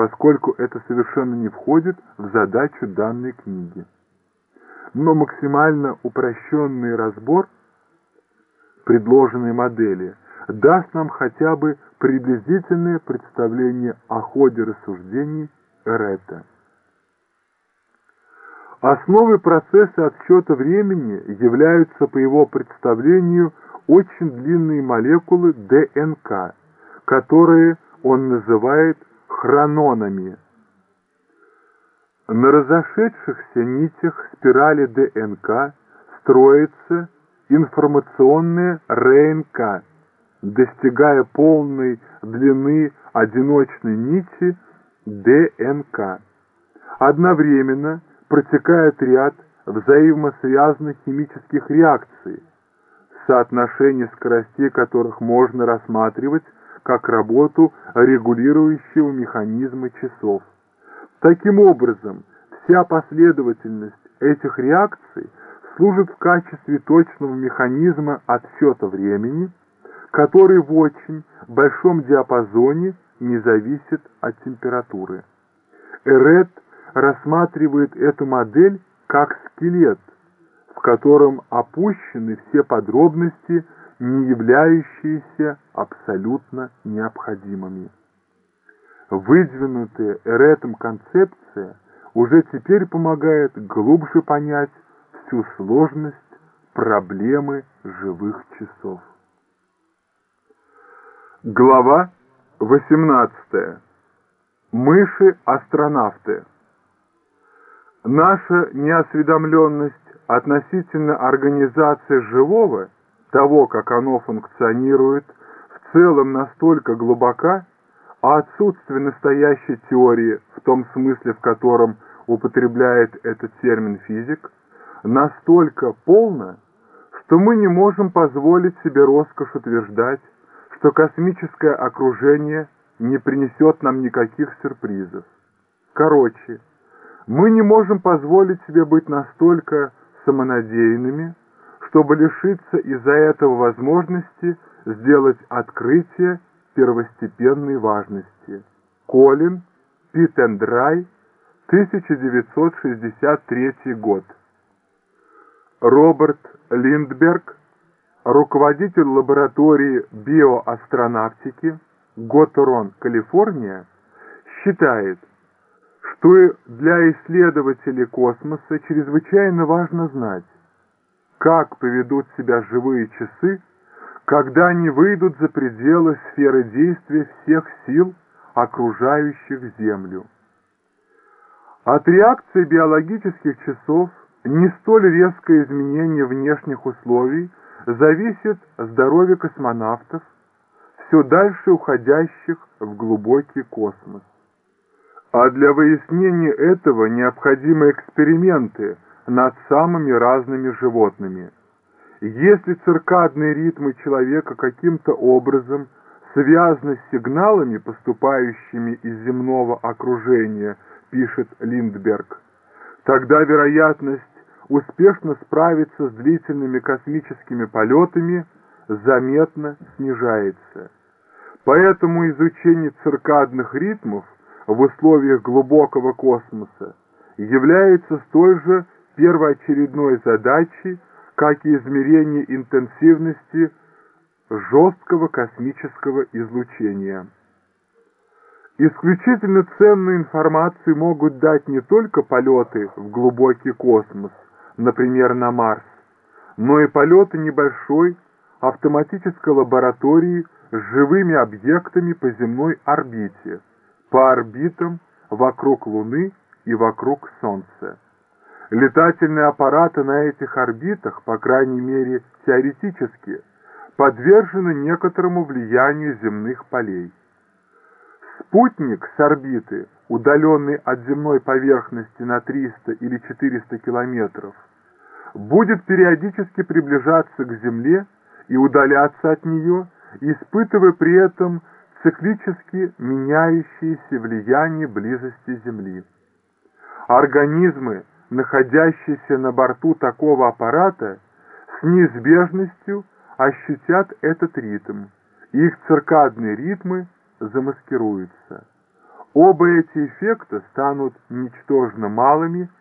поскольку это совершенно не входит в задачу данной книги. Но максимально упрощенный разбор предложенной модели даст нам хотя бы приблизительное представление о ходе рассуждений Эрета. Основой процесса отсчета времени являются, по его представлению, очень длинные молекулы ДНК, которые он называет хрононами. На разошедшихся нитях спирали ДНК строится информационная РНК, достигая полной длины одиночной нити ДНК. Одновременно протекает ряд взаимосвязанных химических реакций, соотношение скоростей которых можно рассматривать как работу регулирующего механизма часов. Таким образом, вся последовательность этих реакций служит в качестве точного механизма отсчета времени, который в очень большом диапазоне не зависит от температуры. Эрет рассматривает эту модель как скелет, в котором опущены все подробности, не являющиеся абсолютно необходимыми. Выдвинутая Эретом концепция уже теперь помогает глубже понять всю сложность проблемы живых часов. Глава 18. Мыши-астронавты. Наша неосведомленность относительно организации живого, того, как оно функционирует, в целом настолько глубока, а отсутствие настоящей теории в том смысле, в котором употребляет этот термин физик, настолько полно, что мы не можем позволить себе роскошь утверждать, что космическое окружение не принесет нам никаких сюрпризов. Короче, мы не можем позволить себе быть настолько самонадеянными, чтобы лишиться из-за этого возможности сделать открытие первостепенной важности. Колин, Питендрай, 1963 год. Роберт Линдберг, руководитель лаборатории биоастронавтики, Готорон, Калифорния, считает, что для исследователей космоса чрезвычайно важно знать, как поведут себя живые часы, когда они выйдут за пределы сферы действия всех сил, окружающих Землю. От реакции биологических часов не столь резкое изменение внешних условий зависит здоровье космонавтов, все дальше уходящих в глубокий космос. А для выяснения этого необходимы эксперименты над самыми разными животными. Если циркадные ритмы человека каким-то образом связаны с сигналами, поступающими из земного окружения, пишет Линдберг, тогда вероятность успешно справиться с длительными космическими полетами заметно снижается. Поэтому изучение циркадных ритмов – в условиях глубокого космоса является столь же первоочередной задачей, как и измерение интенсивности жесткого космического излучения. Исключительно ценную информацию могут дать не только полеты в глубокий космос, например, на Марс, но и полеты небольшой автоматической лаборатории с живыми объектами по земной орбите – по орбитам вокруг Луны и вокруг Солнца. Летательные аппараты на этих орбитах, по крайней мере теоретически, подвержены некоторому влиянию земных полей. Спутник с орбиты, удаленный от земной поверхности на 300 или 400 километров, будет периодически приближаться к Земле и удаляться от нее, испытывая при этом циклически меняющееся влияние близости Земли. Организмы, находящиеся на борту такого аппарата, с неизбежностью ощутят этот ритм, их циркадные ритмы замаскируются. Оба эти эффекта станут ничтожно малыми